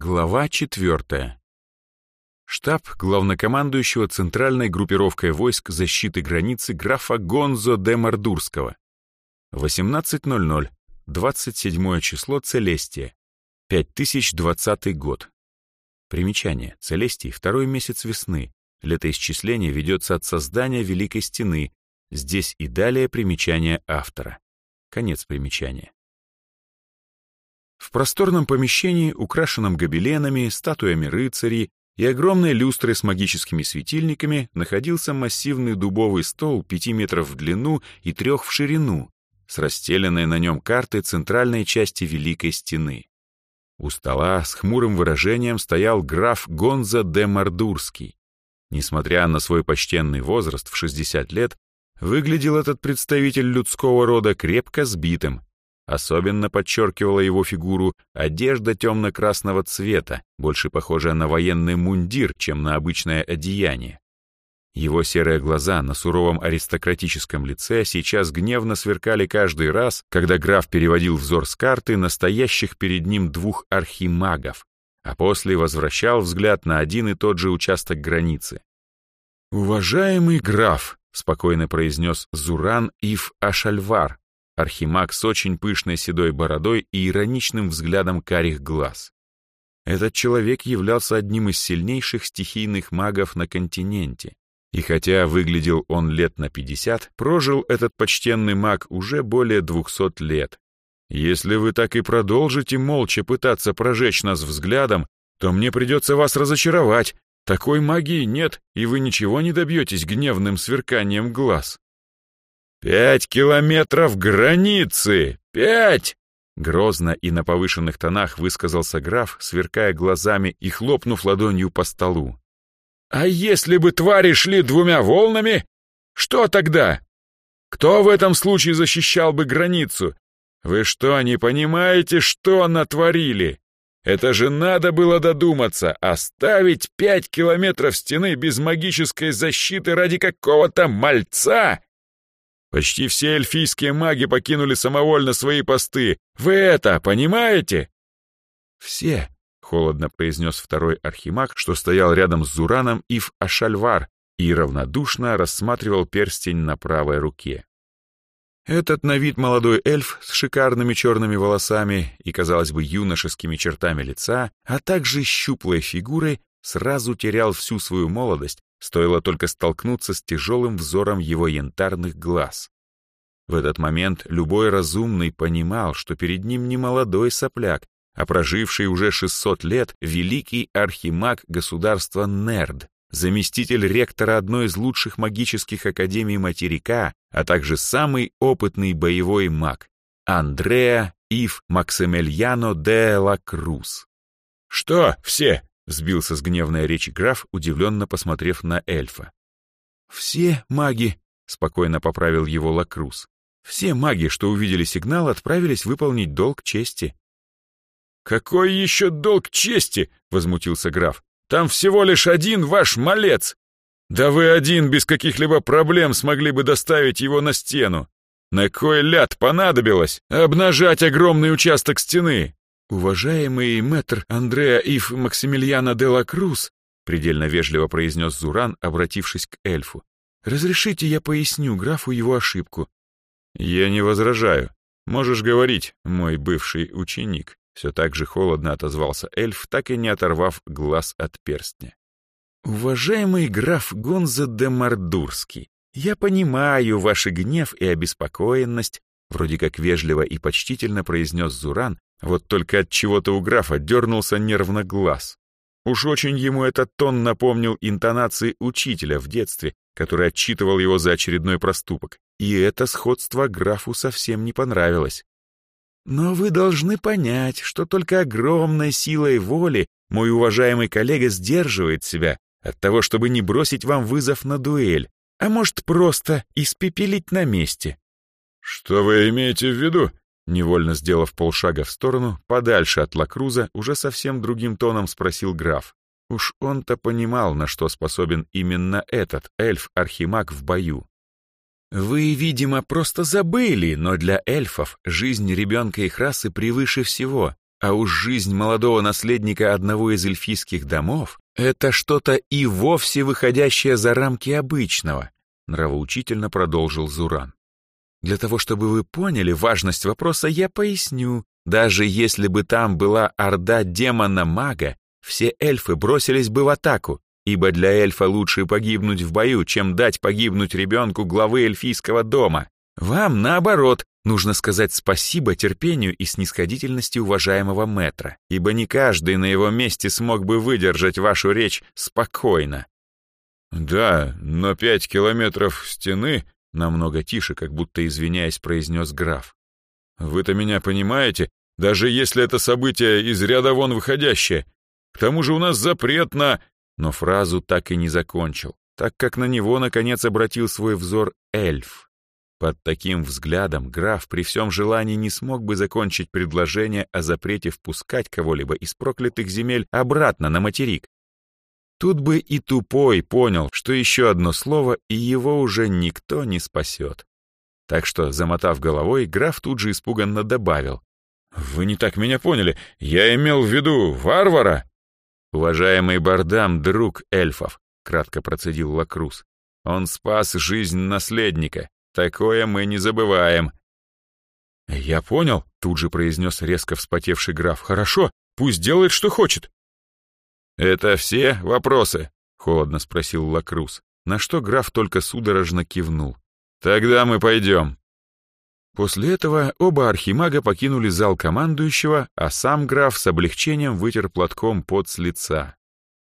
Глава четвертая. Штаб главнокомандующего Центральной группировкой войск защиты границы графа Гонзо де Мордурского. 18.00, 27 число Целестия, 5020 год. Примечание. Целестий — второй месяц весны. Летоисчисление ведется от создания Великой Стены. Здесь и далее примечание автора. Конец примечания. В просторном помещении, украшенном гобеленами, статуями рыцарей и огромной люстрой с магическими светильниками, находился массивный дубовый стол пяти метров в длину и трех в ширину, с расстеленной на нем картой центральной части Великой Стены. У стола с хмурым выражением стоял граф Гонза де Мордурский. Несмотря на свой почтенный возраст в 60 лет, выглядел этот представитель людского рода крепко сбитым, Особенно подчеркивала его фигуру одежда темно-красного цвета, больше похожая на военный мундир, чем на обычное одеяние. Его серые глаза на суровом аристократическом лице сейчас гневно сверкали каждый раз, когда граф переводил взор с карты настоящих перед ним двух архимагов, а после возвращал взгляд на один и тот же участок границы. «Уважаемый граф», — спокойно произнес Зуран Ив Ашальвар, Архимаг с очень пышной седой бородой и ироничным взглядом карих глаз. Этот человек являлся одним из сильнейших стихийных магов на континенте. И хотя выглядел он лет на 50, прожил этот почтенный маг уже более 200 лет. Если вы так и продолжите молча пытаться прожечь нас взглядом, то мне придется вас разочаровать. Такой магии нет, и вы ничего не добьетесь гневным сверканием глаз. «Пять километров границы! Пять!» Грозно и на повышенных тонах высказался граф, сверкая глазами и хлопнув ладонью по столу. «А если бы твари шли двумя волнами? Что тогда? Кто в этом случае защищал бы границу? Вы что, не понимаете, что натворили? Это же надо было додуматься, оставить пять километров стены без магической защиты ради какого-то мальца!» Почти все эльфийские маги покинули самовольно свои посты. Вы это понимаете?» «Все», — холодно произнес второй архимаг, что стоял рядом с Зураном Ив Ашальвар и равнодушно рассматривал перстень на правой руке. Этот на вид молодой эльф с шикарными черными волосами и, казалось бы, юношескими чертами лица, а также щуплой фигурой, сразу терял всю свою молодость Стоило только столкнуться с тяжелым взором его янтарных глаз. В этот момент любой разумный понимал, что перед ним не молодой сопляк, а проживший уже 600 лет великий архимаг государства Нерд, заместитель ректора одной из лучших магических академий материка, а также самый опытный боевой маг Андреа Ив Максимельяно де ла Круз. «Что все?» Сбился с гневной речи граф, удивленно посмотрев на эльфа. «Все маги», — спокойно поправил его Лакрус, «все маги, что увидели сигнал, отправились выполнить долг чести». «Какой еще долг чести?» — возмутился граф. «Там всего лишь один ваш малец. Да вы один без каких-либо проблем смогли бы доставить его на стену. На кой ляд понадобилось обнажать огромный участок стены? «Уважаемый мэтр Андреа Ив Максимилиана де ла Круз», предельно вежливо произнес Зуран, обратившись к эльфу, «разрешите я поясню графу его ошибку». «Я не возражаю. Можешь говорить, мой бывший ученик», все так же холодно отозвался эльф, так и не оторвав глаз от перстня. «Уважаемый граф Гонза де Мордурский, я понимаю ваш гнев и обеспокоенность, вроде как вежливо и почтительно произнес Зуран, вот только от чего-то у графа дернулся нервно глаз. Уж очень ему этот тон напомнил интонации учителя в детстве, который отчитывал его за очередной проступок. И это сходство графу совсем не понравилось. Но вы должны понять, что только огромной силой воли мой уважаемый коллега сдерживает себя от того, чтобы не бросить вам вызов на дуэль, а может просто испепелить на месте. «Что вы имеете в виду?» Невольно сделав полшага в сторону, подальше от Лакруза, уже совсем другим тоном спросил граф. Уж он-то понимал, на что способен именно этот эльф-архимаг в бою. Вы, видимо, просто забыли, но для эльфов жизнь ребенка их расы превыше всего. А уж жизнь молодого наследника одного из эльфийских домов — это что-то и вовсе выходящее за рамки обычного, нравоучительно продолжил Зуран. Для того, чтобы вы поняли важность вопроса, я поясню. Даже если бы там была орда демона-мага, все эльфы бросились бы в атаку, ибо для эльфа лучше погибнуть в бою, чем дать погибнуть ребенку главы эльфийского дома. Вам, наоборот, нужно сказать спасибо терпению и снисходительности уважаемого метра, ибо не каждый на его месте смог бы выдержать вашу речь спокойно. «Да, но пять километров стены Намного тише, как будто извиняясь, произнес граф. «Вы-то меня понимаете? Даже если это событие из ряда вон выходящее. К тому же у нас запрет на...» Но фразу так и не закончил, так как на него, наконец, обратил свой взор эльф. Под таким взглядом граф при всем желании не смог бы закончить предложение о запрете впускать кого-либо из проклятых земель обратно на материк, Тут бы и тупой понял, что еще одно слово, и его уже никто не спасет. Так что, замотав головой, граф тут же испуганно добавил. «Вы не так меня поняли. Я имел в виду варвара». «Уважаемый Бардам, друг эльфов», — кратко процедил Лакрус. «Он спас жизнь наследника. Такое мы не забываем». «Я понял», — тут же произнес резко вспотевший граф. «Хорошо, пусть делает, что хочет». «Это все вопросы?» — холодно спросил Лакрус, на что граф только судорожно кивнул. «Тогда мы пойдем». После этого оба архимага покинули зал командующего, а сам граф с облегчением вытер платком пот с лица.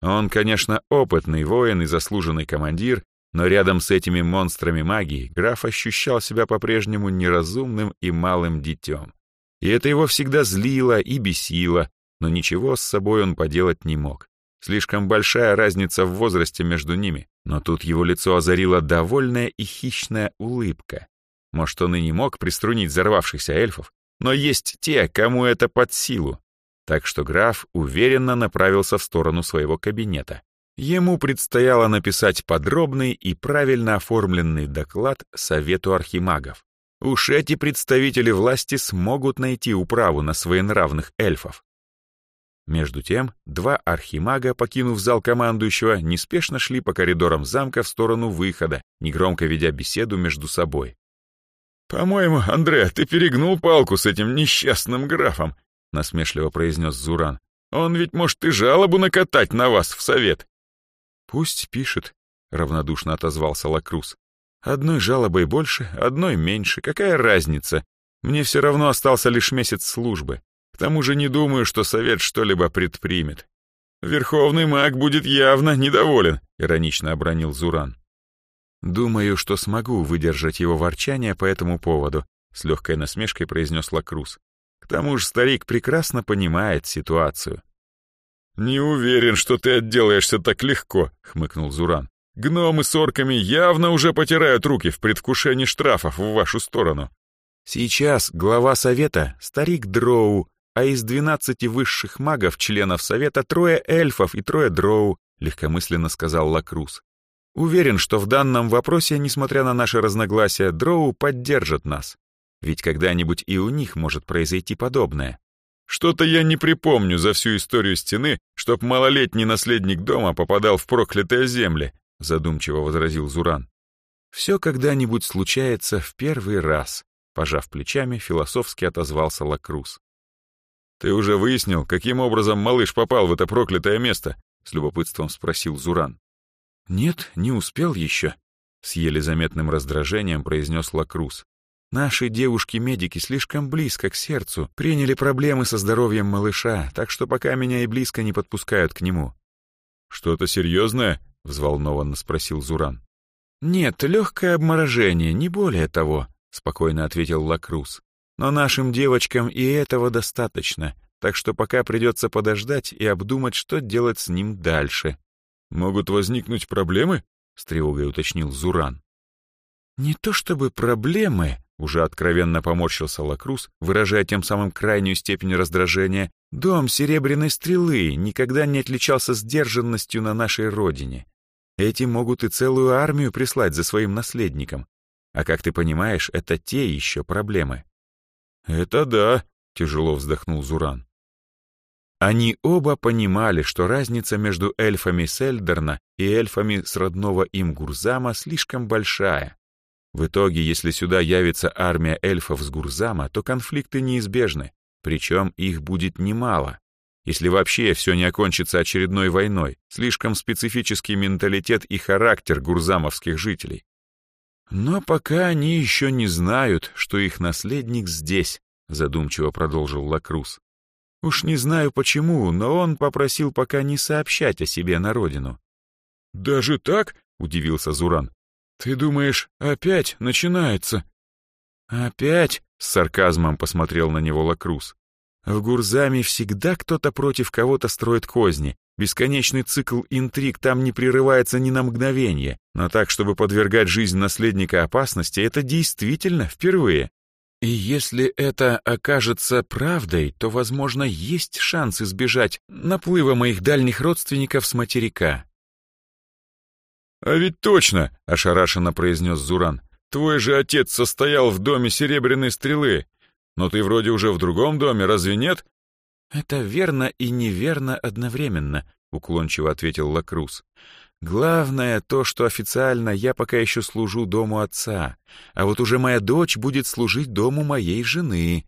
Он, конечно, опытный воин и заслуженный командир, но рядом с этими монстрами магии граф ощущал себя по-прежнему неразумным и малым детем. И это его всегда злило и бесило, но ничего с собой он поделать не мог. Слишком большая разница в возрасте между ними, но тут его лицо озарила довольная и хищная улыбка. Может, он и не мог приструнить взорвавшихся эльфов, но есть те, кому это под силу. Так что граф уверенно направился в сторону своего кабинета. Ему предстояло написать подробный и правильно оформленный доклад Совету архимагов. Уж эти представители власти смогут найти управу на своенравных эльфов. Между тем, два архимага, покинув зал командующего, неспешно шли по коридорам замка в сторону выхода, негромко ведя беседу между собой. «По-моему, Андре, ты перегнул палку с этим несчастным графом», насмешливо произнес Зуран. «Он ведь может и жалобу накатать на вас в совет». «Пусть пишет», — равнодушно отозвался Лакрус. «Одной жалобой больше, одной меньше. Какая разница? Мне все равно остался лишь месяц службы. К тому же не думаю, что совет что-либо предпримет. Верховный маг будет явно недоволен, иронично обронил Зуран. Думаю, что смогу выдержать его ворчание по этому поводу, с легкой насмешкой произнес Лакрус. К тому же старик прекрасно понимает ситуацию. «Не уверен, что ты отделаешься так легко», — хмыкнул Зуран. «Гномы с орками явно уже потирают руки в предвкушении штрафов в вашу сторону». Сейчас глава совета — старик Дроу, а из двенадцати высших магов, членов Совета, трое эльфов и трое дроу», — легкомысленно сказал Лакрус. «Уверен, что в данном вопросе, несмотря на наши разногласия, дроу поддержат нас. Ведь когда-нибудь и у них может произойти подобное». «Что-то я не припомню за всю историю стены, чтоб малолетний наследник дома попадал в проклятые земли», — задумчиво возразил Зуран. «Все когда-нибудь случается в первый раз», — пожав плечами, философски отозвался Лакрус. «Ты уже выяснил, каким образом малыш попал в это проклятое место?» — с любопытством спросил Зуран. «Нет, не успел еще», — с еле заметным раздражением произнес Лакрус. «Наши девушки-медики слишком близко к сердцу, приняли проблемы со здоровьем малыша, так что пока меня и близко не подпускают к нему». «Что-то серьезное?» — взволнованно спросил Зуран. «Нет, легкое обморожение, не более того», — спокойно ответил Лакрус. Но нашим девочкам и этого достаточно, так что пока придется подождать и обдумать, что делать с ним дальше. «Могут возникнуть проблемы?» — с тревогой уточнил Зуран. «Не то чтобы проблемы», — уже откровенно поморщился Лакрус, выражая тем самым крайнюю степень раздражения, «дом Серебряной Стрелы никогда не отличался сдержанностью на нашей родине. Эти могут и целую армию прислать за своим наследником. А как ты понимаешь, это те еще проблемы. «Это да», — тяжело вздохнул Зуран. Они оба понимали, что разница между эльфами Сельдерна и эльфами с родного им Гурзама слишком большая. В итоге, если сюда явится армия эльфов с Гурзама, то конфликты неизбежны, причем их будет немало. Если вообще все не окончится очередной войной, слишком специфический менталитет и характер гурзамовских жителей. Но пока они еще не знают, что их наследник здесь, задумчиво продолжил Лакрус. Уж не знаю почему, но он попросил пока не сообщать о себе на родину. «Даже так?» — удивился Зуран. «Ты думаешь, опять начинается?» «Опять?» — с сарказмом посмотрел на него Лакрус. «В Гурзаме всегда кто-то против кого-то строит козни. Бесконечный цикл интриг там не прерывается ни на мгновение. Но так, чтобы подвергать жизнь наследника опасности, это действительно впервые. И если это окажется правдой, то, возможно, есть шанс избежать наплыва моих дальних родственников с материка. «А ведь точно!» — ошарашенно произнес Зуран. «Твой же отец состоял в доме Серебряной Стрелы. Но ты вроде уже в другом доме, разве нет?» «Это верно и неверно одновременно», — уклончиво ответил Лакрус. Главное то, что официально я пока еще служу дому отца, а вот уже моя дочь будет служить дому моей жены.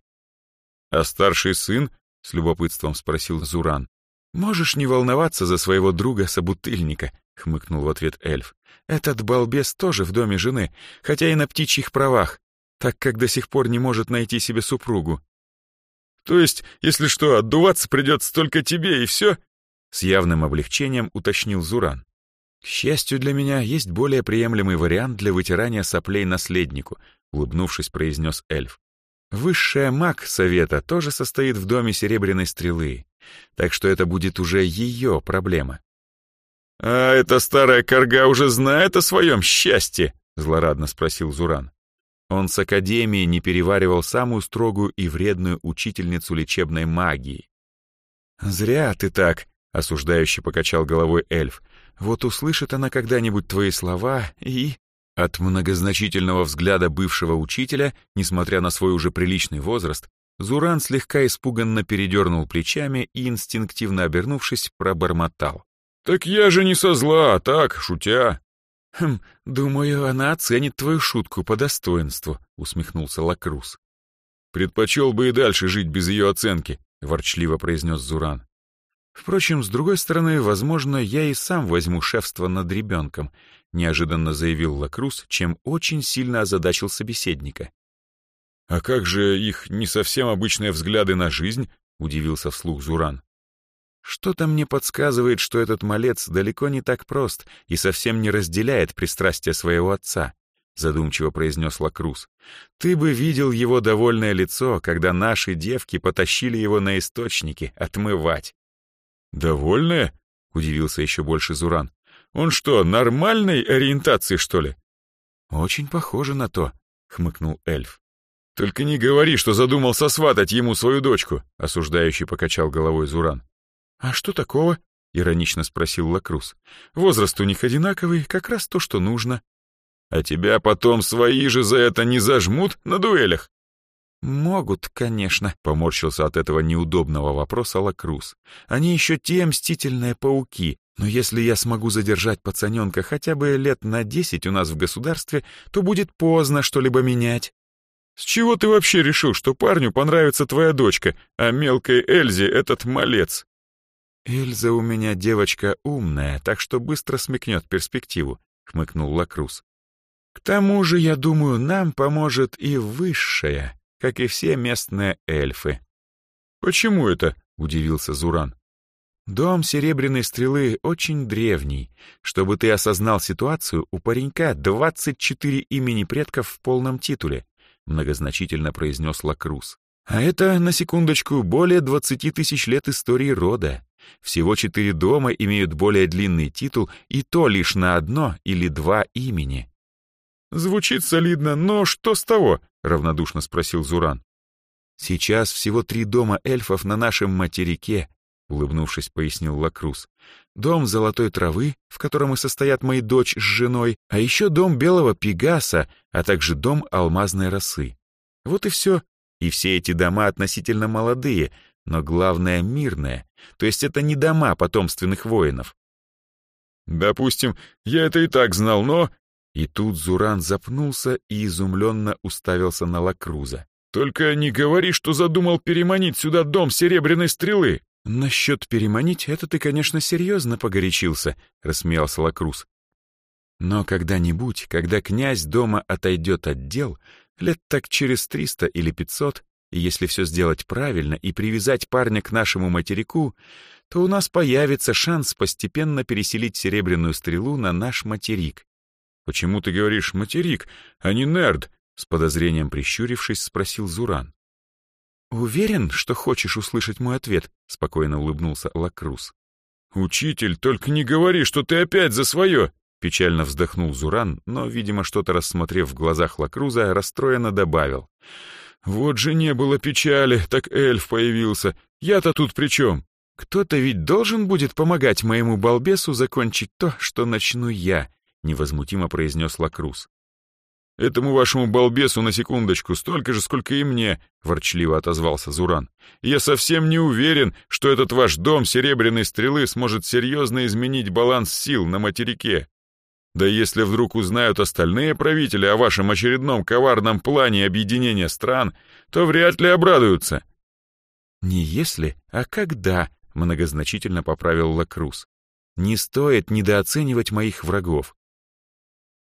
А старший сын? С любопытством спросил Зуран. Можешь не волноваться за своего друга-собутыльника, хмыкнул в ответ эльф. Этот балбес тоже в доме жены, хотя и на птичьих правах, так как до сих пор не может найти себе супругу. То есть, если что, отдуваться придется только тебе и все? С явным облегчением уточнил Зуран. К счастью для меня, есть более приемлемый вариант для вытирания соплей наследнику, улыбнувшись, произнес эльф. Высшая маг совета тоже состоит в доме Серебряной Стрелы, так что это будет уже ее проблема. «А эта старая корга уже знает о своем счастье?» — злорадно спросил Зуран. Он с Академии не переваривал самую строгую и вредную учительницу лечебной магии. «Зря ты так», — осуждающе покачал головой эльф. Вот услышит она когда-нибудь твои слова и...» От многозначительного взгляда бывшего учителя, несмотря на свой уже приличный возраст, Зуран слегка испуганно передернул плечами и, инстинктивно обернувшись, пробормотал. «Так я же не со зла, а так, шутя». «Хм, думаю, она оценит твою шутку по достоинству», — усмехнулся Лакрус. «Предпочел бы и дальше жить без ее оценки», — ворчливо произнес Зуран. Впрочем, с другой стороны, возможно, я и сам возьму шефство над ребенком, неожиданно заявил Лакрус, чем очень сильно озадачил собеседника. «А как же их не совсем обычные взгляды на жизнь?» — удивился вслух Зуран. «Что-то мне подсказывает, что этот малец далеко не так прост и совсем не разделяет пристрастия своего отца», — задумчиво произнес Лакрус. «Ты бы видел его довольное лицо, когда наши девки потащили его на источники отмывать. «Довольная?» — удивился еще больше Зуран. «Он что, нормальной ориентации, что ли?» «Очень похоже на то», — хмыкнул эльф. «Только не говори, что задумался сватать ему свою дочку», — осуждающий покачал головой Зуран. «А что такого?» — иронично спросил Лакрус. «Возраст у них одинаковый, как раз то, что нужно». «А тебя потом свои же за это не зажмут на дуэлях?» «Могут, конечно», — поморщился от этого неудобного вопроса Лакрус. «Они еще те мстительные пауки, но если я смогу задержать пацаненка хотя бы лет на десять у нас в государстве, то будет поздно что-либо менять». «С чего ты вообще решил, что парню понравится твоя дочка, а мелкой Эльзе этот малец?» «Эльза у меня девочка умная, так что быстро смекнет перспективу», — хмыкнул Лакрус. «К тому же, я думаю, нам поможет и высшая» как и все местные эльфы. «Почему это?» — удивился Зуран. «Дом Серебряной Стрелы очень древний. Чтобы ты осознал ситуацию, у паренька 24 имени предков в полном титуле», — многозначительно произнес Лакрус. «А это, на секундочку, более 20 тысяч лет истории рода. Всего четыре дома имеют более длинный титул, и то лишь на одно или два имени». «Звучит солидно, но что с того?» — равнодушно спросил Зуран. «Сейчас всего три дома эльфов на нашем материке», — улыбнувшись, пояснил Лакрус. «Дом золотой травы, в котором и состоят мои дочь с женой, а еще дом белого пегаса, а также дом алмазной росы. Вот и все. И все эти дома относительно молодые, но главное — мирное, то есть это не дома потомственных воинов. «Допустим, я это и так знал, но...» И тут Зуран запнулся и изумленно уставился на Лакруза. «Только не говори, что задумал переманить сюда дом серебряной стрелы!» «Насчет переманить, это ты, конечно, серьезно погорячился», — рассмеялся Лакруз. «Но когда-нибудь, когда князь дома отойдет от дел, лет так через триста или пятьсот, если все сделать правильно и привязать парня к нашему материку, то у нас появится шанс постепенно переселить серебряную стрелу на наш материк. «Почему ты говоришь «материк», а не «нерд»?» С подозрением прищурившись, спросил Зуран. «Уверен, что хочешь услышать мой ответ?» — спокойно улыбнулся Лакрус. «Учитель, только не говори, что ты опять за свое!» Печально вздохнул Зуран, но, видимо, что-то рассмотрев в глазах Лакруза, расстроенно добавил. «Вот же не было печали, так эльф появился. Я-то тут при чем?» «Кто-то ведь должен будет помогать моему балбесу закончить то, что начну я», — невозмутимо произнес Лакрус. «Этому вашему балбесу на секундочку столько же, сколько и мне», — ворчливо отозвался Зуран. «Я совсем не уверен, что этот ваш дом Серебряной Стрелы сможет серьезно изменить баланс сил на материке. Да если вдруг узнают остальные правители о вашем очередном коварном плане объединения стран, то вряд ли обрадуются». «Не если, а когда», — многозначительно поправил Лакрус. «Не стоит недооценивать моих врагов».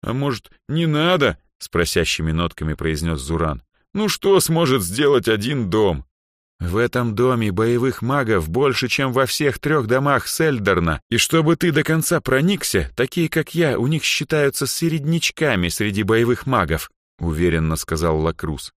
«А может, не надо?» — с просящими нотками произнес Зуран. «Ну что сможет сделать один дом?» «В этом доме боевых магов больше, чем во всех трех домах Сельдерна, и чтобы ты до конца проникся, такие, как я, у них считаются середнячками среди боевых магов», — уверенно сказал Лакрус.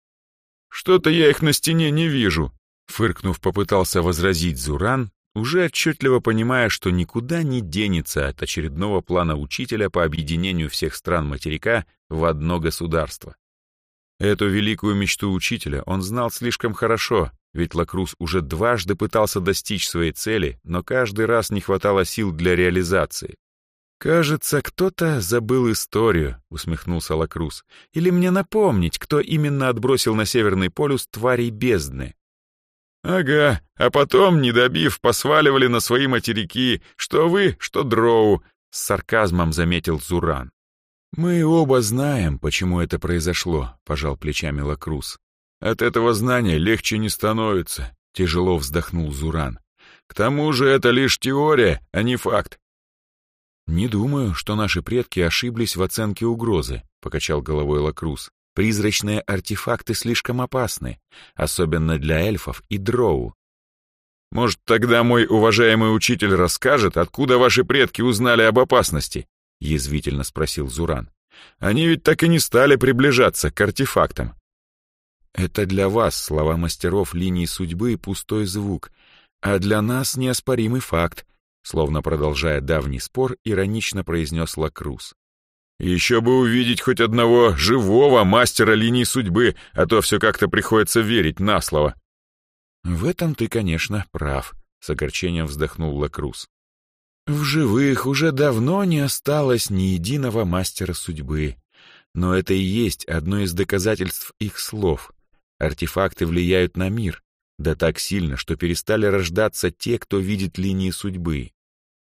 «Что-то я их на стене не вижу», Фыркнув, попытался возразить Зуран, уже отчетливо понимая, что никуда не денется от очередного плана учителя по объединению всех стран материка в одно государство. Эту великую мечту учителя он знал слишком хорошо, ведь Лакрус уже дважды пытался достичь своей цели, но каждый раз не хватало сил для реализации. «Кажется, кто-то забыл историю», — усмехнулся Лакрус. «Или мне напомнить, кто именно отбросил на Северный полюс тварей бездны?» «Ага, а потом, не добив, посваливали на свои материки, что вы, что дроу», — с сарказмом заметил Зуран. «Мы оба знаем, почему это произошло», — пожал плечами Лакрус. «От этого знания легче не становится», — тяжело вздохнул Зуран. «К тому же это лишь теория, а не факт». «Не думаю, что наши предки ошиблись в оценке угрозы», — покачал головой Лакрус. Призрачные артефакты слишком опасны, особенно для эльфов и дроу. Может, тогда мой уважаемый учитель расскажет, откуда ваши предки узнали об опасности? Язвительно спросил Зуран. Они ведь так и не стали приближаться к артефактам. Это для вас, слова мастеров линии судьбы, пустой звук, а для нас неоспоримый факт, словно продолжая давний спор, иронично произнес Лакрус. Еще бы увидеть хоть одного живого мастера линии судьбы, а то все как-то приходится верить на слово. В этом ты, конечно, прав, с огорчением вздохнул Лакрус. В живых уже давно не осталось ни единого мастера судьбы. Но это и есть одно из доказательств их слов. Артефакты влияют на мир, да так сильно, что перестали рождаться те, кто видит линии судьбы.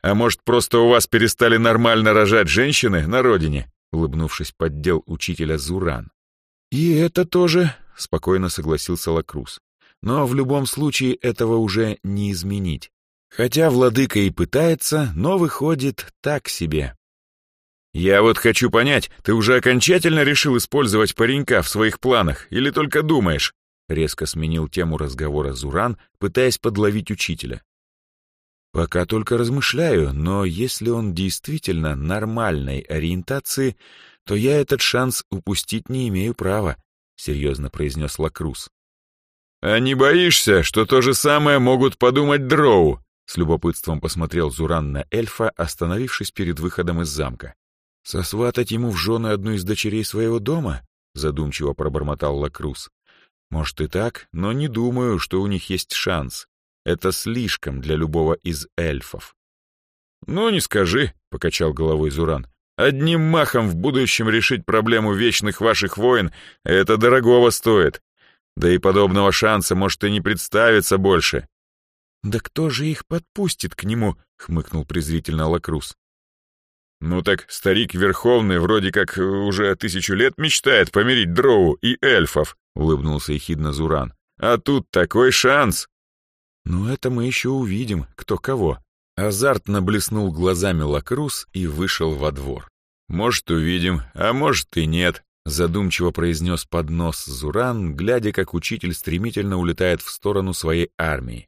«А может, просто у вас перестали нормально рожать женщины на родине?» Улыбнувшись, поддел учителя Зуран. «И это тоже», — спокойно согласился Лакрус. «Но в любом случае этого уже не изменить. Хотя владыка и пытается, но выходит так себе». «Я вот хочу понять, ты уже окончательно решил использовать паренька в своих планах или только думаешь?» Резко сменил тему разговора Зуран, пытаясь подловить учителя. Пока только размышляю, но если он действительно нормальной ориентации, то я этот шанс упустить не имею права, серьезно произнес Лакрус. А не боишься, что то же самое могут подумать дроу? С любопытством посмотрел Зуран на эльфа, остановившись перед выходом из замка. «Сосватать ему в жены одну из дочерей своего дома?» — задумчиво пробормотал Лакрус. «Может и так, но не думаю, что у них есть шанс. Это слишком для любого из эльфов. «Ну, не скажи», — покачал головой Зуран. «Одним махом в будущем решить проблему вечных ваших войн — это дорогого стоит. Да и подобного шанса может и не представиться больше. «Да кто же их подпустит к нему?» — хмыкнул презрительно Лакрус. «Ну так старик Верховный вроде как уже тысячу лет мечтает помирить дроу и эльфов», — улыбнулся ехидно Зуран. «А тут такой шанс!» «Ну это мы еще увидим, кто кого». Азартно блеснул глазами Лакрус и вышел во двор. «Может, увидим, а может и нет», — задумчиво произнес под нос Зуран, глядя, как учитель стремительно улетает в сторону своей армии.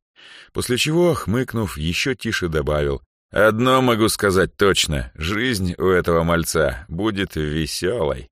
После чего, хмыкнув, еще тише добавил, «Одно могу сказать точно, жизнь у этого мальца будет веселой».